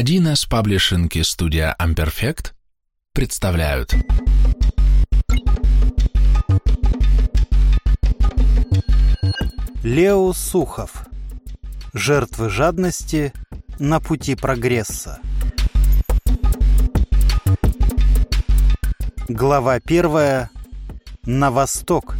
1С паблишинг и студия Amperfect представляют. Лео Сухов. Жертвы жадности на пути прогресса. Глава первая. На восток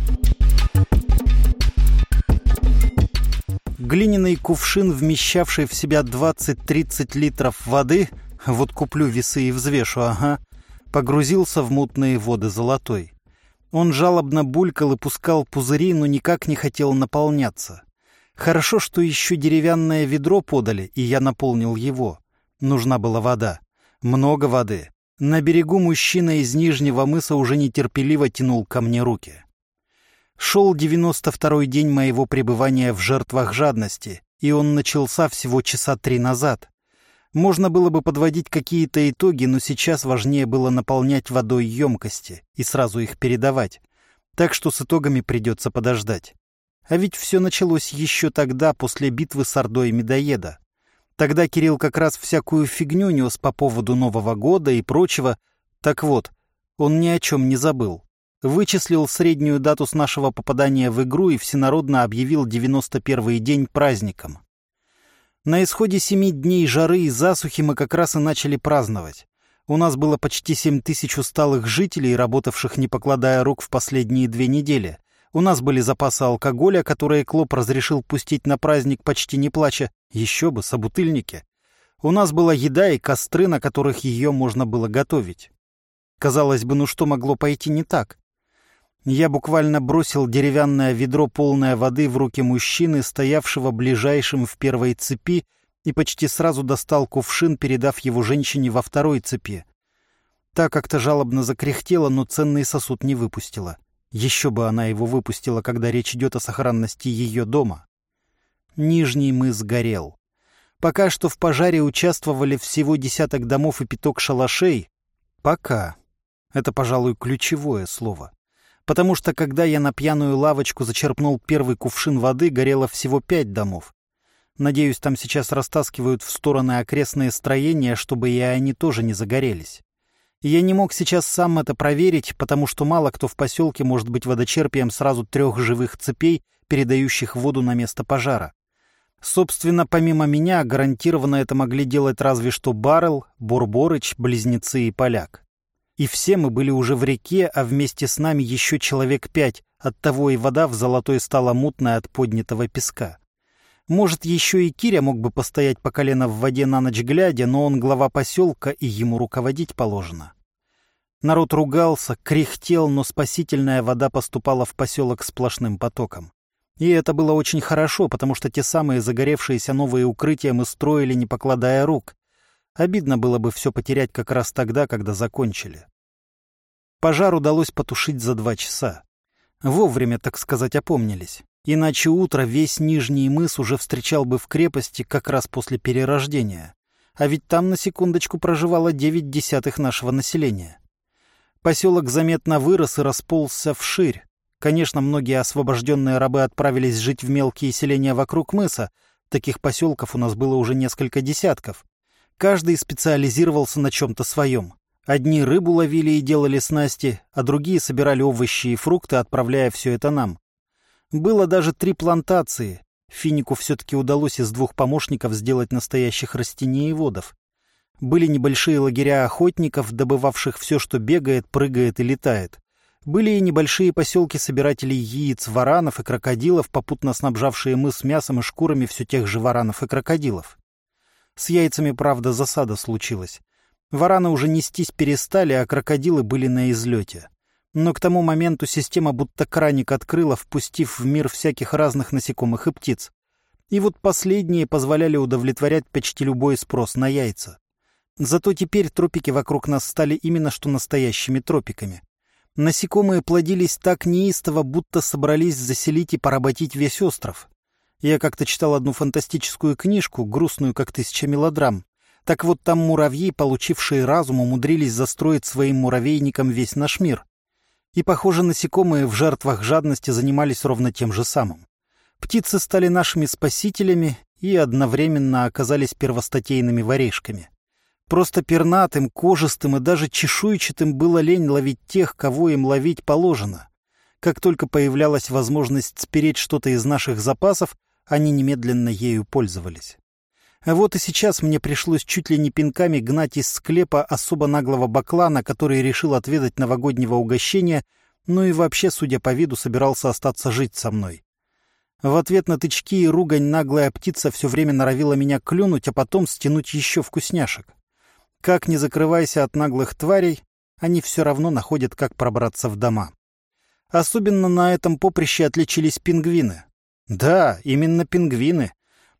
Глиняный кувшин, вмещавший в себя 20-30 литров воды, вот куплю весы и взвешу, ага, погрузился в мутные воды золотой. Он жалобно булькал и пускал пузыри, но никак не хотел наполняться. Хорошо, что еще деревянное ведро подали, и я наполнил его. Нужна была вода. Много воды. На берегу мужчина из Нижнего мыса уже нетерпеливо тянул ко мне руки. Шел девяносто второй день моего пребывания в жертвах жадности, и он начался всего часа три назад. Можно было бы подводить какие-то итоги, но сейчас важнее было наполнять водой емкости и сразу их передавать. Так что с итогами придется подождать. А ведь все началось еще тогда, после битвы с Ордой Медоеда. Тогда Кирилл как раз всякую фигню нес по поводу Нового года и прочего. Так вот, он ни о чем не забыл вычислил среднюю дату с нашего попадания в игру и всенародно объявил 91-й день праздником. На исходе семи дней жары и засухи мы как раз и начали праздновать. У нас было почти семь тысяч усталых жителей, работавших не покладая рук в последние две недели. У нас были запасы алкоголя, которые Клоп разрешил пустить на праздник почти не плача. Еще бы, собутыльники. У нас была еда и костры, на которых ее можно было готовить. Казалось бы, ну что могло пойти не так? Я буквально бросил деревянное ведро, полное воды, в руки мужчины, стоявшего ближайшим в первой цепи, и почти сразу достал кувшин, передав его женщине во второй цепи. Та как-то жалобно закряхтела, но ценный сосуд не выпустила. Еще бы она его выпустила, когда речь идет о сохранности ее дома. Нижний мыс горел. Пока что в пожаре участвовали всего десяток домов и пяток шалашей. Пока. Это, пожалуй, ключевое слово потому что когда я на пьяную лавочку зачерпнул первый кувшин воды, горело всего пять домов. Надеюсь, там сейчас растаскивают в стороны окрестные строения, чтобы и они тоже не загорелись. Я не мог сейчас сам это проверить, потому что мало кто в поселке может быть водочерпием сразу трех живых цепей, передающих воду на место пожара. Собственно, помимо меня, гарантированно это могли делать разве что Баррел, Бурборыч, Близнецы и Поляк. И все мы были уже в реке, а вместе с нами еще человек пять, оттого и вода в золотой стала мутной от поднятого песка. Может, еще и Киря мог бы постоять по колено в воде на ночь глядя, но он глава поселка, и ему руководить положено. Народ ругался, кряхтел, но спасительная вода поступала в поселок сплошным потоком. И это было очень хорошо, потому что те самые загоревшиеся новые укрытия мы строили, не покладая рук. Обидно было бы все потерять как раз тогда, когда закончили. Пожар удалось потушить за два часа. Вовремя, так сказать, опомнились. Иначе утро весь Нижний мыс уже встречал бы в крепости как раз после перерождения. А ведь там на секундочку проживало девять десятых нашего населения. Поселок заметно вырос и расползся вширь. Конечно, многие освобожденные рабы отправились жить в мелкие селения вокруг мыса. Таких поселков у нас было уже несколько десятков. Каждый специализировался на чем-то своем. Одни рыбу ловили и делали снасти, а другие собирали овощи и фрукты, отправляя все это нам. Было даже три плантации. Финику все-таки удалось из двух помощников сделать настоящих растениеводов. Были небольшие лагеря охотников, добывавших все, что бегает, прыгает и летает. Были и небольшие поселки собирателей яиц, варанов и крокодилов, попутно снабжавшие мыс мясом и шкурами все тех же варанов и крокодилов. С яйцами, правда, засада случилась. Вараны уже нестись перестали, а крокодилы были на излете. Но к тому моменту система будто краник открыла, впустив в мир всяких разных насекомых и птиц. И вот последние позволяли удовлетворять почти любой спрос на яйца. Зато теперь тропики вокруг нас стали именно что настоящими тропиками. Насекомые плодились так неистово, будто собрались заселить и поработить весь остров. Я как-то читал одну фантастическую книжку, грустную, как тысяча мелодрам. Так вот там муравьи, получившие разум, умудрились застроить своим муравейником весь наш мир. И, похоже, насекомые в жертвах жадности занимались ровно тем же самым. Птицы стали нашими спасителями и одновременно оказались первостатейными воришками. Просто пернатым, кожистым и даже чешуйчатым было лень ловить тех, кого им ловить положено. Как только появлялась возможность спереть что-то из наших запасов, они немедленно ею пользовались. А вот и сейчас мне пришлось чуть ли не пинками гнать из склепа особо наглого баклана, который решил отведать новогоднего угощения, ну и вообще, судя по виду, собирался остаться жить со мной. В ответ на тычки и ругань наглая птица все время норовила меня клюнуть, а потом стянуть еще вкусняшек. Как не закрывайся от наглых тварей, они все равно находят, как пробраться в дома. Особенно на этом поприще отличились пингвины. Да, именно пингвины.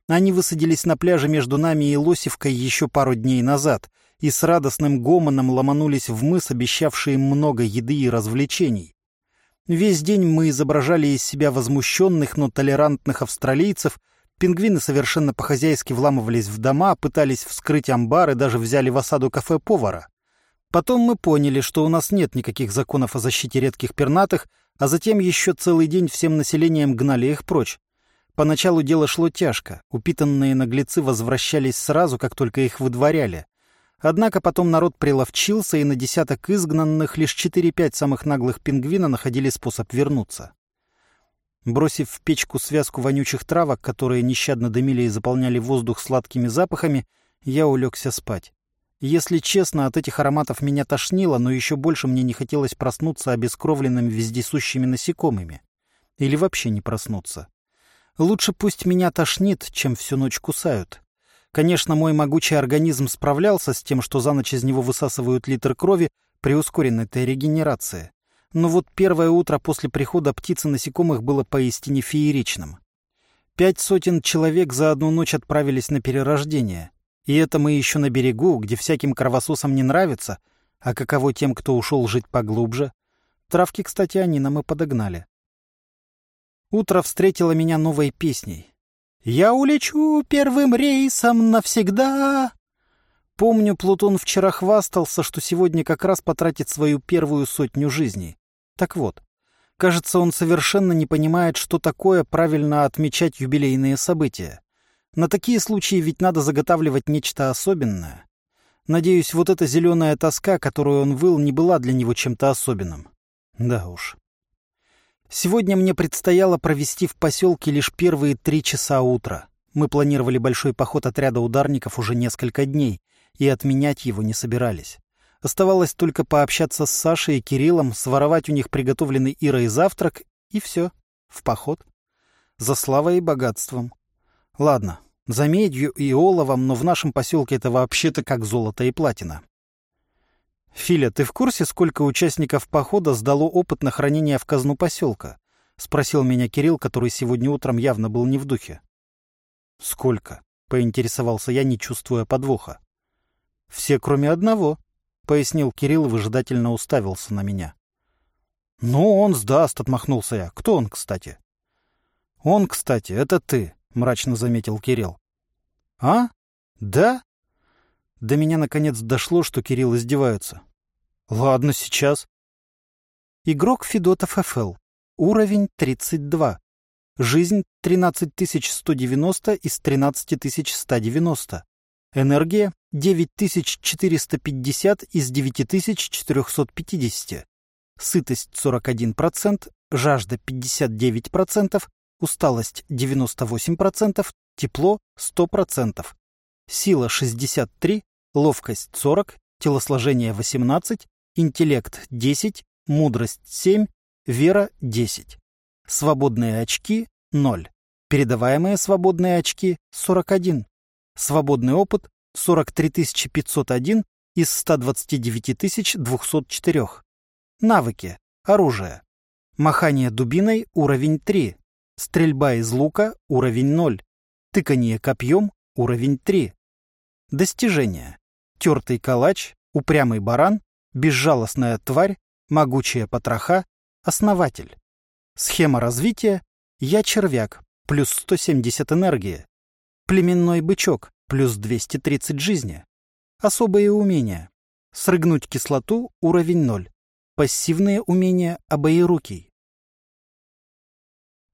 Они высадились на пляже между нами и Лосевкой еще пару дней назад и с радостным гомоном ломанулись в мыс, обещавшие много еды и развлечений. Весь день мы изображали из себя возмущенных, но толерантных австралийцев. Пингвины совершенно по-хозяйски вламывались в дома, пытались вскрыть амбары, даже взяли в осаду кафе повара. Потом мы поняли, что у нас нет никаких законов о защите редких пернатых, а затем еще целый день всем населением гнали их прочь. Поначалу дело шло тяжко. Упитанные наглецы возвращались сразу, как только их выдворяли. Однако потом народ приловчился, и на десяток изгнанных лишь 4-5 самых наглых пингвина находили способ вернуться. Бросив в печку связку вонючих травок, которые нещадно дымили и заполняли воздух сладкими запахами, я улегся спать. Если честно, от этих ароматов меня тошнило, но еще больше мне не хотелось проснуться обескровленным вездесущими насекомыми. Или вообще не проснуться. Лучше пусть меня тошнит, чем всю ночь кусают. Конечно, мой могучий организм справлялся с тем, что за ночь из него высасывают литр крови при ускоренной регенерации. Но вот первое утро после прихода птицы насекомых было поистине фееричным. Пять сотен человек за одну ночь отправились на перерождение. И это мы еще на берегу, где всяким кровососам не нравится, а каково тем, кто ушел жить поглубже. Травки, кстати, они нам и подогнали. Утро встретило меня новой песней. «Я улечу первым рейсом навсегда!» Помню, Плутон вчера хвастался, что сегодня как раз потратит свою первую сотню жизней. Так вот, кажется, он совершенно не понимает, что такое правильно отмечать юбилейные события. На такие случаи ведь надо заготавливать нечто особенное. Надеюсь, вот эта зеленая тоска, которую он выл, не была для него чем-то особенным. Да уж. Сегодня мне предстояло провести в поселке лишь первые три часа утра. Мы планировали большой поход отряда ударников уже несколько дней, и отменять его не собирались. Оставалось только пообщаться с Сашей и Кириллом, своровать у них приготовленный Ирой завтрак, и все, в поход. За славой и богатством. Ладно, за медью и оловом, но в нашем поселке это вообще-то как золото и платина. «Филя, ты в курсе, сколько участников похода сдало опыт на хранение в казну поселка?» — спросил меня Кирилл, который сегодня утром явно был не в духе. «Сколько?» — поинтересовался я, не чувствуя подвоха. «Все, кроме одного», — пояснил Кирилл выжидательно уставился на меня. «Ну, он сдаст», — отмахнулся я. «Кто он, кстати?» «Он, кстати, это ты», — мрачно заметил Кирилл. «А? Да?» До меня наконец дошло, что Кирилл издевается. Ладно, сейчас. Игрок Федотов ФЛ. Уровень 32. Жизнь 13190 из 13190. Энергия 9450 из 9450. Сытость 41%, жажда 59%, усталость 98%, тепло 100%. Сила 63, ловкость 40, телосложение 18, интеллект 10, мудрость 7, вера 10. Свободные очки 0. Передаваемые свободные очки 41. Свободный опыт 43 501 из 129 204. Навыки. Оружие. Махание дубиной уровень 3. Стрельба из лука уровень 0. Тыканье копьем уровень 3. Достижения. Тертый калач, упрямый баран, безжалостная тварь, могучая потроха, основатель. Схема развития. Я червяк, плюс 170 энергии. Племенной бычок, плюс 230 жизни. Особые умения. Срыгнуть кислоту, уровень 0. Пассивные умения обоирукий.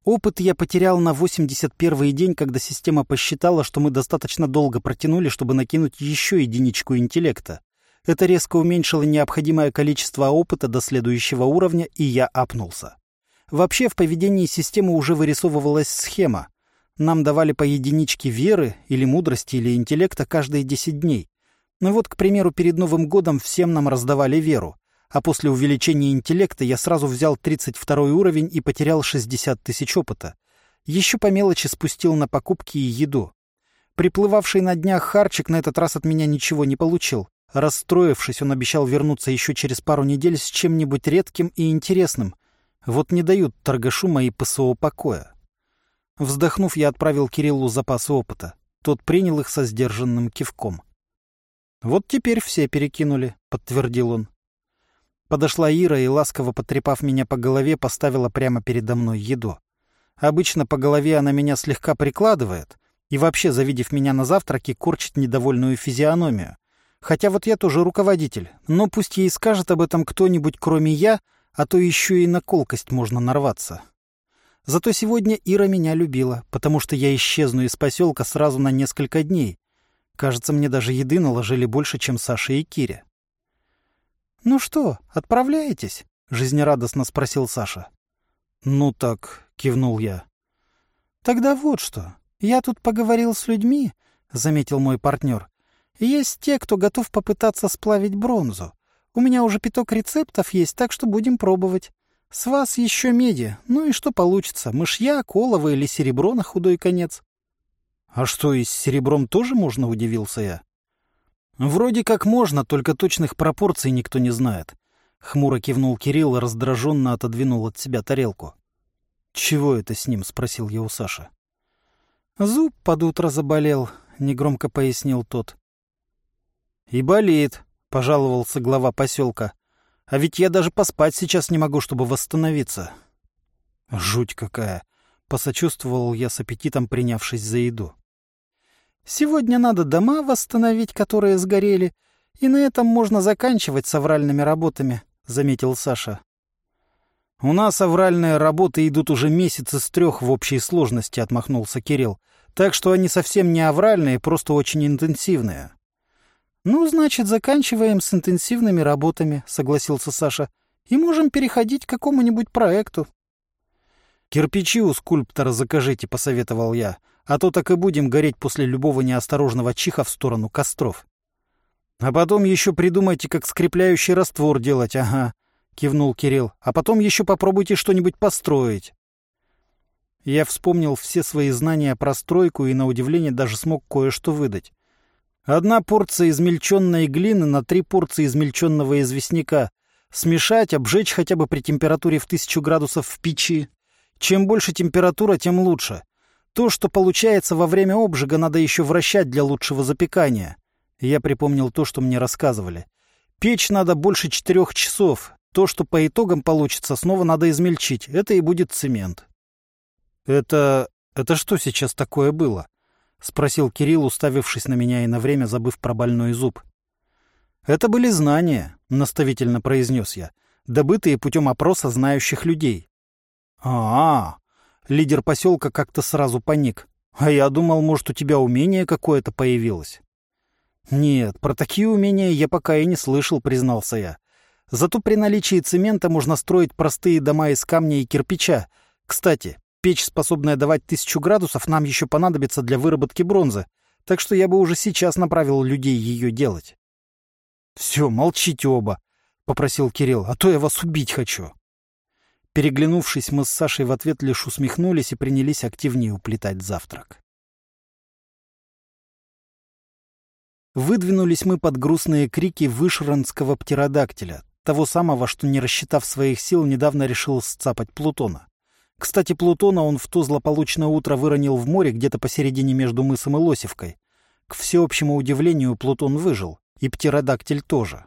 Опыт я потерял на 81-й день, когда система посчитала, что мы достаточно долго протянули, чтобы накинуть еще единичку интеллекта. Это резко уменьшило необходимое количество опыта до следующего уровня, и я апнулся. Вообще, в поведении системы уже вырисовывалась схема. Нам давали по единичке веры, или мудрости, или интеллекта каждые 10 дней. Ну вот, к примеру, перед Новым годом всем нам раздавали веру а после увеличения интеллекта я сразу взял 32 уровень и потерял 60 тысяч опыта. Еще по мелочи спустил на покупки и еду. Приплывавший на днях Харчик на этот раз от меня ничего не получил. Расстроившись, он обещал вернуться еще через пару недель с чем-нибудь редким и интересным. Вот не дают торгашу мои ПСО покоя. Вздохнув, я отправил Кириллу запасы опыта. Тот принял их со сдержанным кивком. «Вот теперь все перекинули», — подтвердил он. Подошла Ира и, ласково потрепав меня по голове, поставила прямо передо мной еду. Обычно по голове она меня слегка прикладывает и вообще, завидев меня на завтраке, корчит недовольную физиономию. Хотя вот я тоже руководитель, но пусть ей скажет об этом кто-нибудь, кроме я, а то еще и на колкость можно нарваться. Зато сегодня Ира меня любила, потому что я исчезну из поселка сразу на несколько дней. Кажется, мне даже еды наложили больше, чем Саше и Кире. «Ну что, отправляетесь?» — жизнерадостно спросил Саша. «Ну так», — кивнул я. «Тогда вот что. Я тут поговорил с людьми», — заметил мой партнер. «Есть те, кто готов попытаться сплавить бронзу. У меня уже пяток рецептов есть, так что будем пробовать. С вас еще меди. Ну и что получится, мышья, колово или серебро на худой конец?» «А что, и с серебром тоже можно?» — удивился я. «Вроде как можно, только точных пропорций никто не знает». Хмуро кивнул Кирилл и раздраженно отодвинул от себя тарелку. «Чего это с ним?» — спросил я у Саши. «Зуб под утро заболел», — негромко пояснил тот. «И болеет», — пожаловался глава поселка. «А ведь я даже поспать сейчас не могу, чтобы восстановиться». «Жуть какая!» — посочувствовал я с аппетитом, принявшись за еду. Сегодня надо дома восстановить, которые сгорели, и на этом можно заканчивать с авральными работами», — заметил Саша. «У нас авральные работы идут уже месяц из трех в общей сложности», — отмахнулся Кирилл. «Так что они совсем не авральные, просто очень интенсивные». «Ну, значит, заканчиваем с интенсивными работами», — согласился Саша. «И можем переходить к какому-нибудь проекту». «Кирпичи у скульптора закажите», — посоветовал я а то так и будем гореть после любого неосторожного чиха в сторону костров. А потом еще придумайте, как скрепляющий раствор делать, ага, кивнул Кирилл. А потом еще попробуйте что-нибудь построить. Я вспомнил все свои знания про стройку и, на удивление, даже смог кое-что выдать. Одна порция измельченной глины на три порции измельченного известняка. Смешать, обжечь хотя бы при температуре в тысячу градусов в печи. Чем больше температура, тем лучше. То, что получается во время обжига, надо еще вращать для лучшего запекания. Я припомнил то, что мне рассказывали. Печь надо больше четырех часов. То, что по итогам получится, снова надо измельчить. Это и будет цемент. Это... это что сейчас такое было? Спросил Кирилл, уставившись на меня и на время забыв про больной зуб. Это были знания, наставительно произнес я, добытые путем опроса знающих людей. А, -а, -а Лидер поселка как-то сразу паник. А я думал, может, у тебя умение какое-то появилось. Нет, про такие умения я пока и не слышал, признался я. Зато при наличии цемента можно строить простые дома из камня и кирпича. Кстати, печь, способная давать тысячу градусов, нам еще понадобится для выработки бронзы, так что я бы уже сейчас направил людей ее делать. — Все, молчите оба, — попросил Кирилл, — а то я вас убить хочу. Переглянувшись, мы с Сашей в ответ лишь усмехнулись и принялись активнее уплетать завтрак. Выдвинулись мы под грустные крики вышранского птеродактиля, того самого, что, не рассчитав своих сил, недавно решил сцапать Плутона. Кстати, Плутона он в то злополучное утро выронил в море где-то посередине между мысом и Лосевкой. К всеобщему удивлению, Плутон выжил, и птеродактиль тоже.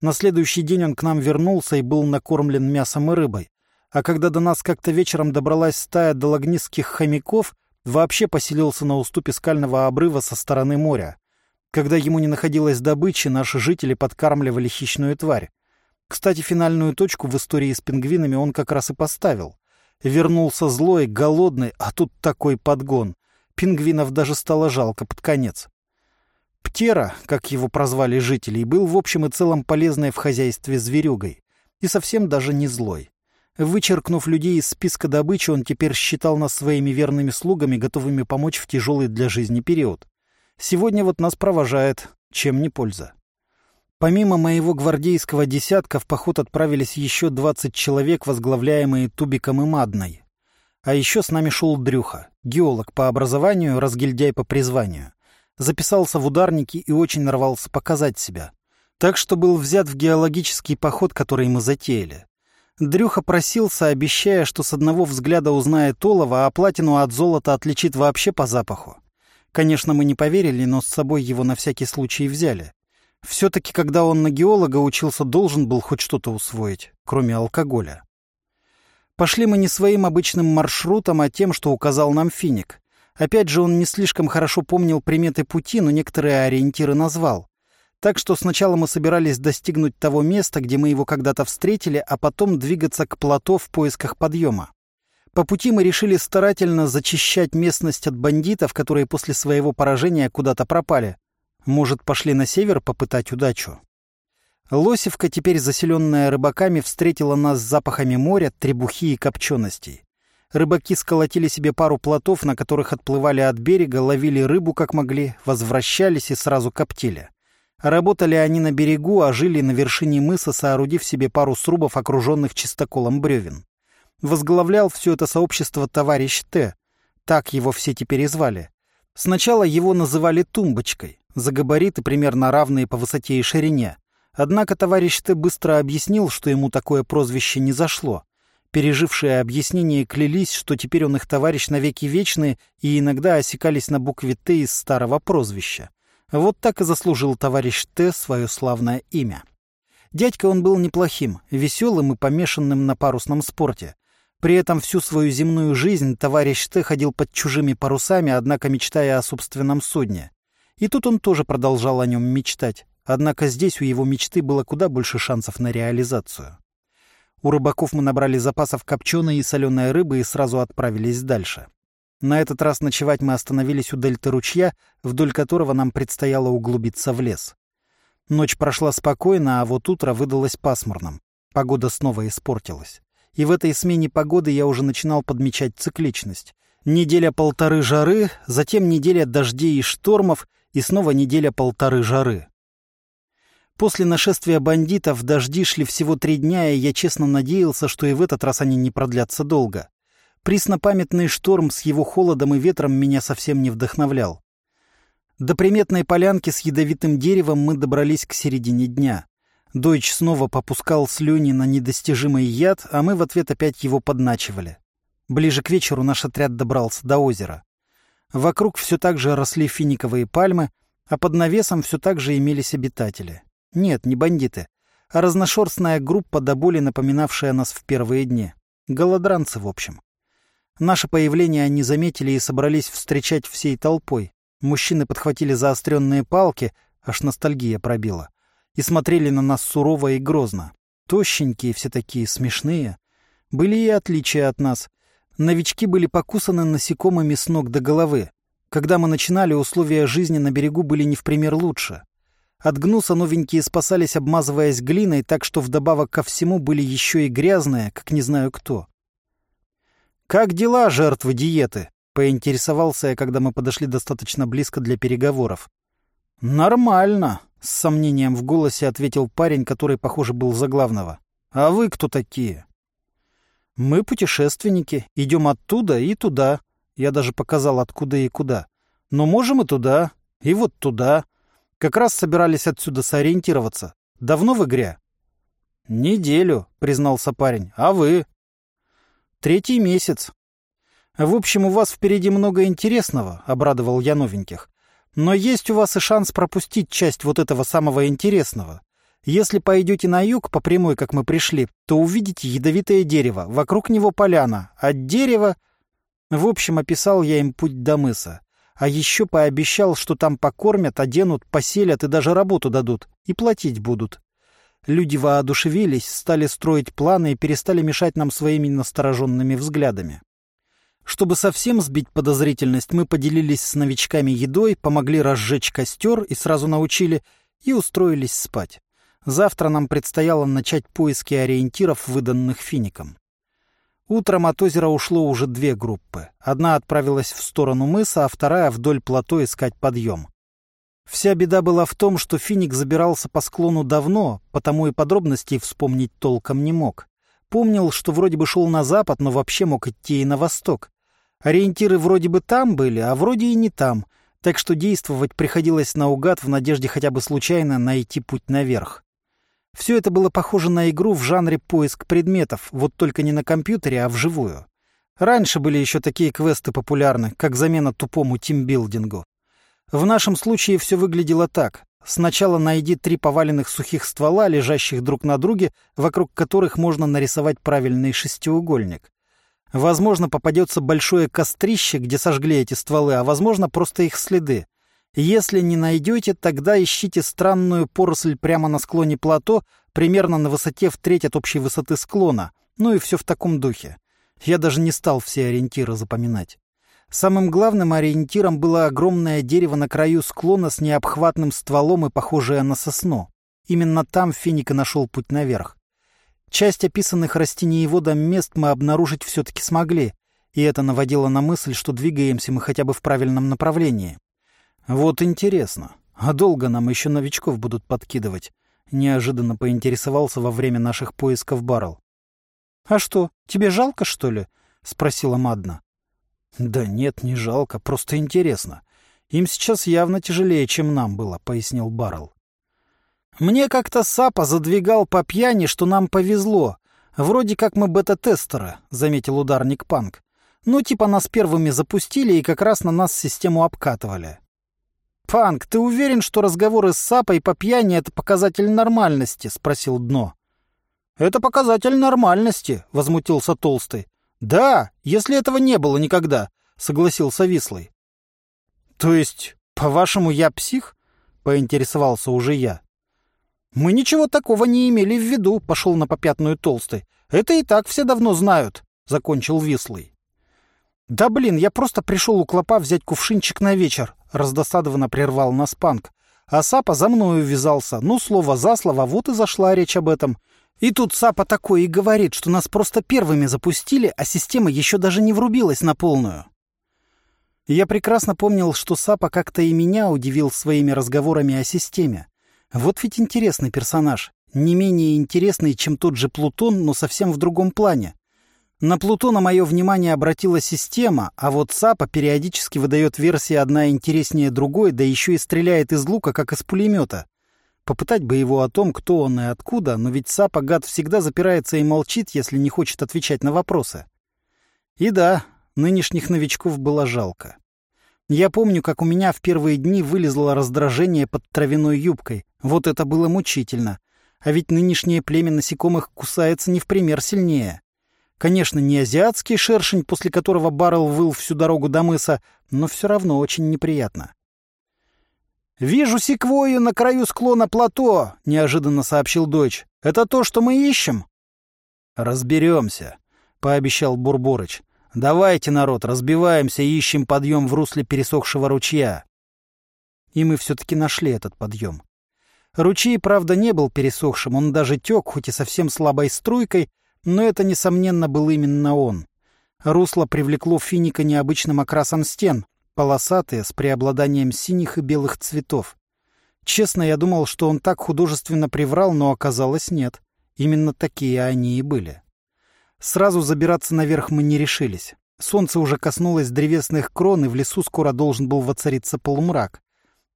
На следующий день он к нам вернулся и был накормлен мясом и рыбой, а когда до нас как-то вечером добралась стая дологнистских хомяков, вообще поселился на уступе скального обрыва со стороны моря. Когда ему не находилось добычи, наши жители подкармливали хищную тварь. Кстати, финальную точку в истории с пингвинами он как раз и поставил. Вернулся злой, голодный, а тут такой подгон. Пингвинов даже стало жалко под конец. Птера, как его прозвали жители, был в общем и целом полезной в хозяйстве зверюгой. И совсем даже не злой. Вычеркнув людей из списка добычи, он теперь считал нас своими верными слугами, готовыми помочь в тяжелый для жизни период. Сегодня вот нас провожает, чем не польза. Помимо моего гвардейского десятка в поход отправились еще двадцать человек, возглавляемые Тубиком и Мадной. А еще с нами шел Дрюха, геолог по образованию, разгильдяй по призванию. Записался в ударники и очень нарвался показать себя. Так что был взят в геологический поход, который мы затеяли. Дрюха просился, обещая, что с одного взгляда узнает олово, а платину от золота отличит вообще по запаху. Конечно, мы не поверили, но с собой его на всякий случай взяли. Все-таки, когда он на геолога учился, должен был хоть что-то усвоить, кроме алкоголя. Пошли мы не своим обычным маршрутом, а тем, что указал нам Финик. Опять же, он не слишком хорошо помнил приметы пути, но некоторые ориентиры назвал. Так что сначала мы собирались достигнуть того места, где мы его когда-то встретили, а потом двигаться к плато в поисках подъема. По пути мы решили старательно зачищать местность от бандитов, которые после своего поражения куда-то пропали. Может, пошли на север попытать удачу? Лосевка, теперь заселенная рыбаками, встретила нас запахами моря, требухи и копченостей. Рыбаки сколотили себе пару плотов, на которых отплывали от берега, ловили рыбу как могли, возвращались и сразу коптили. Работали они на берегу, а жили на вершине мыса, соорудив себе пару срубов, окруженных чистоколом бревен. Возглавлял все это сообщество товарищ Т. Так его все теперь и звали. Сначала его называли «тумбочкой», за габариты примерно равные по высоте и ширине. Однако товарищ Т. быстро объяснил, что ему такое прозвище не зашло. Пережившие объяснения клялись, что теперь он их товарищ навеки вечные, и иногда осекались на букве «Т» из старого прозвища. Вот так и заслужил товарищ Т свое славное имя. Дядька он был неплохим, веселым и помешанным на парусном спорте. При этом всю свою земную жизнь товарищ Т ходил под чужими парусами, однако мечтая о собственном судне. И тут он тоже продолжал о нем мечтать, однако здесь у его мечты было куда больше шансов на реализацию. У рыбаков мы набрали запасов копченой и соленой рыбы и сразу отправились дальше. На этот раз ночевать мы остановились у дельты ручья, вдоль которого нам предстояло углубиться в лес. Ночь прошла спокойно, а вот утро выдалось пасмурным. Погода снова испортилась. И в этой смене погоды я уже начинал подмечать цикличность. Неделя-полторы жары, затем неделя дождей и штормов, и снова неделя-полторы жары. После нашествия бандитов дожди шли всего три дня, и я честно надеялся, что и в этот раз они не продлятся долго. Преснопамятный шторм с его холодом и ветром меня совсем не вдохновлял. До приметной полянки с ядовитым деревом мы добрались к середине дня. Дойч снова попускал слюни на недостижимый яд, а мы в ответ опять его подначивали. Ближе к вечеру наш отряд добрался до озера. Вокруг все так же росли финиковые пальмы, а под навесом все так же имелись обитатели. Нет, не бандиты, а разношерстная группа до боли напоминавшая нас в первые дни. Голодранцы, в общем. Наше появление они заметили и собрались встречать всей толпой. Мужчины подхватили заостренные палки, аж ностальгия пробила, и смотрели на нас сурово и грозно. Тощенькие все такие, смешные. Были и отличия от нас. Новички были покусаны насекомыми с ног до головы. Когда мы начинали, условия жизни на берегу были не в пример лучше. От гнуса новенькие спасались, обмазываясь глиной, так что вдобавок ко всему были еще и грязные, как не знаю кто. «Как дела, жертвы диеты?» — поинтересовался я, когда мы подошли достаточно близко для переговоров. «Нормально», — с сомнением в голосе ответил парень, который, похоже, был за главного. «А вы кто такие?» «Мы путешественники, идем оттуда и туда». Я даже показал, откуда и куда. «Но можем и туда, и вот туда. Как раз собирались отсюда сориентироваться. Давно в игре?» «Неделю», — признался парень. «А вы?» Третий месяц. В общем, у вас впереди много интересного, обрадовал я новеньких. Но есть у вас и шанс пропустить часть вот этого самого интересного. Если пойдете на юг по прямой, как мы пришли, то увидите ядовитое дерево, вокруг него поляна, от дерева... В общем, описал я им путь до мыса. А еще пообещал, что там покормят, оденут, поселят и даже работу дадут. И платить будут. Люди воодушевились, стали строить планы и перестали мешать нам своими настороженными взглядами. Чтобы совсем сбить подозрительность, мы поделились с новичками едой, помогли разжечь костер и сразу научили, и устроились спать. Завтра нам предстояло начать поиски ориентиров, выданных фиником. Утром от озера ушло уже две группы. Одна отправилась в сторону мыса, а вторая вдоль плато искать подъем. Вся беда была в том, что финик забирался по склону давно, потому и подробностей вспомнить толком не мог. Помнил, что вроде бы шел на запад, но вообще мог идти и на восток. Ориентиры вроде бы там были, а вроде и не там, так что действовать приходилось наугад в надежде хотя бы случайно найти путь наверх. Все это было похоже на игру в жанре поиск предметов, вот только не на компьютере, а вживую. Раньше были еще такие квесты популярны, как замена тупому тимбилдингу. В нашем случае все выглядело так. Сначала найди три поваленных сухих ствола, лежащих друг на друге, вокруг которых можно нарисовать правильный шестиугольник. Возможно, попадется большое кострище, где сожгли эти стволы, а возможно, просто их следы. Если не найдете, тогда ищите странную поросль прямо на склоне плато, примерно на высоте в треть от общей высоты склона. Ну и все в таком духе. Я даже не стал все ориентиры запоминать. Самым главным ориентиром было огромное дерево на краю склона с необхватным стволом и похожее на сосну. Именно там Финика нашел путь наверх. Часть описанных растениеводом мест мы обнаружить все-таки смогли, и это наводило на мысль, что двигаемся мы хотя бы в правильном направлении. «Вот интересно, а долго нам еще новичков будут подкидывать?» Неожиданно поинтересовался во время наших поисков Баррел. «А что, тебе жалко, что ли?» — спросила Мадна. «Да нет, не жалко, просто интересно. Им сейчас явно тяжелее, чем нам было», — пояснил Баррел. «Мне как-то Сапа задвигал по пьяни, что нам повезло. Вроде как мы бета-тестеры», — заметил ударник Панк. «Ну, типа нас первыми запустили и как раз на нас систему обкатывали». «Панк, ты уверен, что разговоры с Сапой по пьяни — это показатель нормальности?» — спросил Дно. «Это показатель нормальности», — возмутился Толстый. «Да, если этого не было никогда», — согласился Вислый. «То есть, по-вашему, я псих?» — поинтересовался уже я. «Мы ничего такого не имели в виду», — пошел на попятную Толстый. «Это и так все давно знают», — закончил Вислый. «Да блин, я просто пришел у клопа взять кувшинчик на вечер», — раздосадованно прервал нас Панк. А Сапа за мною ввязался. Ну, слово за слово, вот и зашла речь об этом. И тут Сапа такой и говорит, что нас просто первыми запустили, а система еще даже не врубилась на полную. Я прекрасно помнил, что Сапа как-то и меня удивил своими разговорами о системе. Вот ведь интересный персонаж. Не менее интересный, чем тот же Плутон, но совсем в другом плане. На Плутона мое внимание обратила система, а вот САПа периодически выдает версии одна интереснее другой, да еще и стреляет из лука, как из пулемета. Попытать бы его о том, кто он и откуда, но ведь САПа, гад, всегда запирается и молчит, если не хочет отвечать на вопросы. И да, нынешних новичков было жалко. Я помню, как у меня в первые дни вылезло раздражение под травяной юбкой. Вот это было мучительно. А ведь нынешнее племя насекомых кусается не в пример сильнее. Конечно, не азиатский шершень, после которого Баррел выл всю дорогу до мыса, но все равно очень неприятно. «Вижу секвою на краю склона плато», — неожиданно сообщил дочь. «Это то, что мы ищем?» «Разберемся», — пообещал Бурборыч. «Давайте, народ, разбиваемся и ищем подъем в русле пересохшего ручья». И мы все-таки нашли этот подъем. Ручей, правда, не был пересохшим, он даже тек, хоть и совсем слабой струйкой, но это, несомненно, был именно он. Русло привлекло финика необычным окрасом стен, полосатые, с преобладанием синих и белых цветов. Честно, я думал, что он так художественно приврал, но оказалось нет. Именно такие они и были. Сразу забираться наверх мы не решились. Солнце уже коснулось древесных крон, и в лесу скоро должен был воцариться полумрак.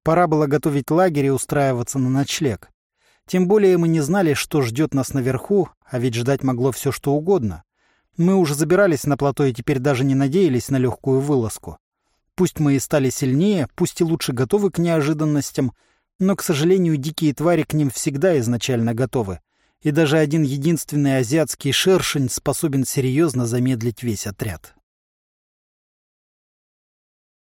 Пора было готовить лагерь и устраиваться на ночлег. Тем более мы не знали, что ждет нас наверху, а ведь ждать могло все что угодно. Мы уже забирались на плато и теперь даже не надеялись на легкую вылазку. Пусть мы и стали сильнее, пусть и лучше готовы к неожиданностям, но, к сожалению, дикие твари к ним всегда изначально готовы. И даже один единственный азиатский шершень способен серьезно замедлить весь отряд.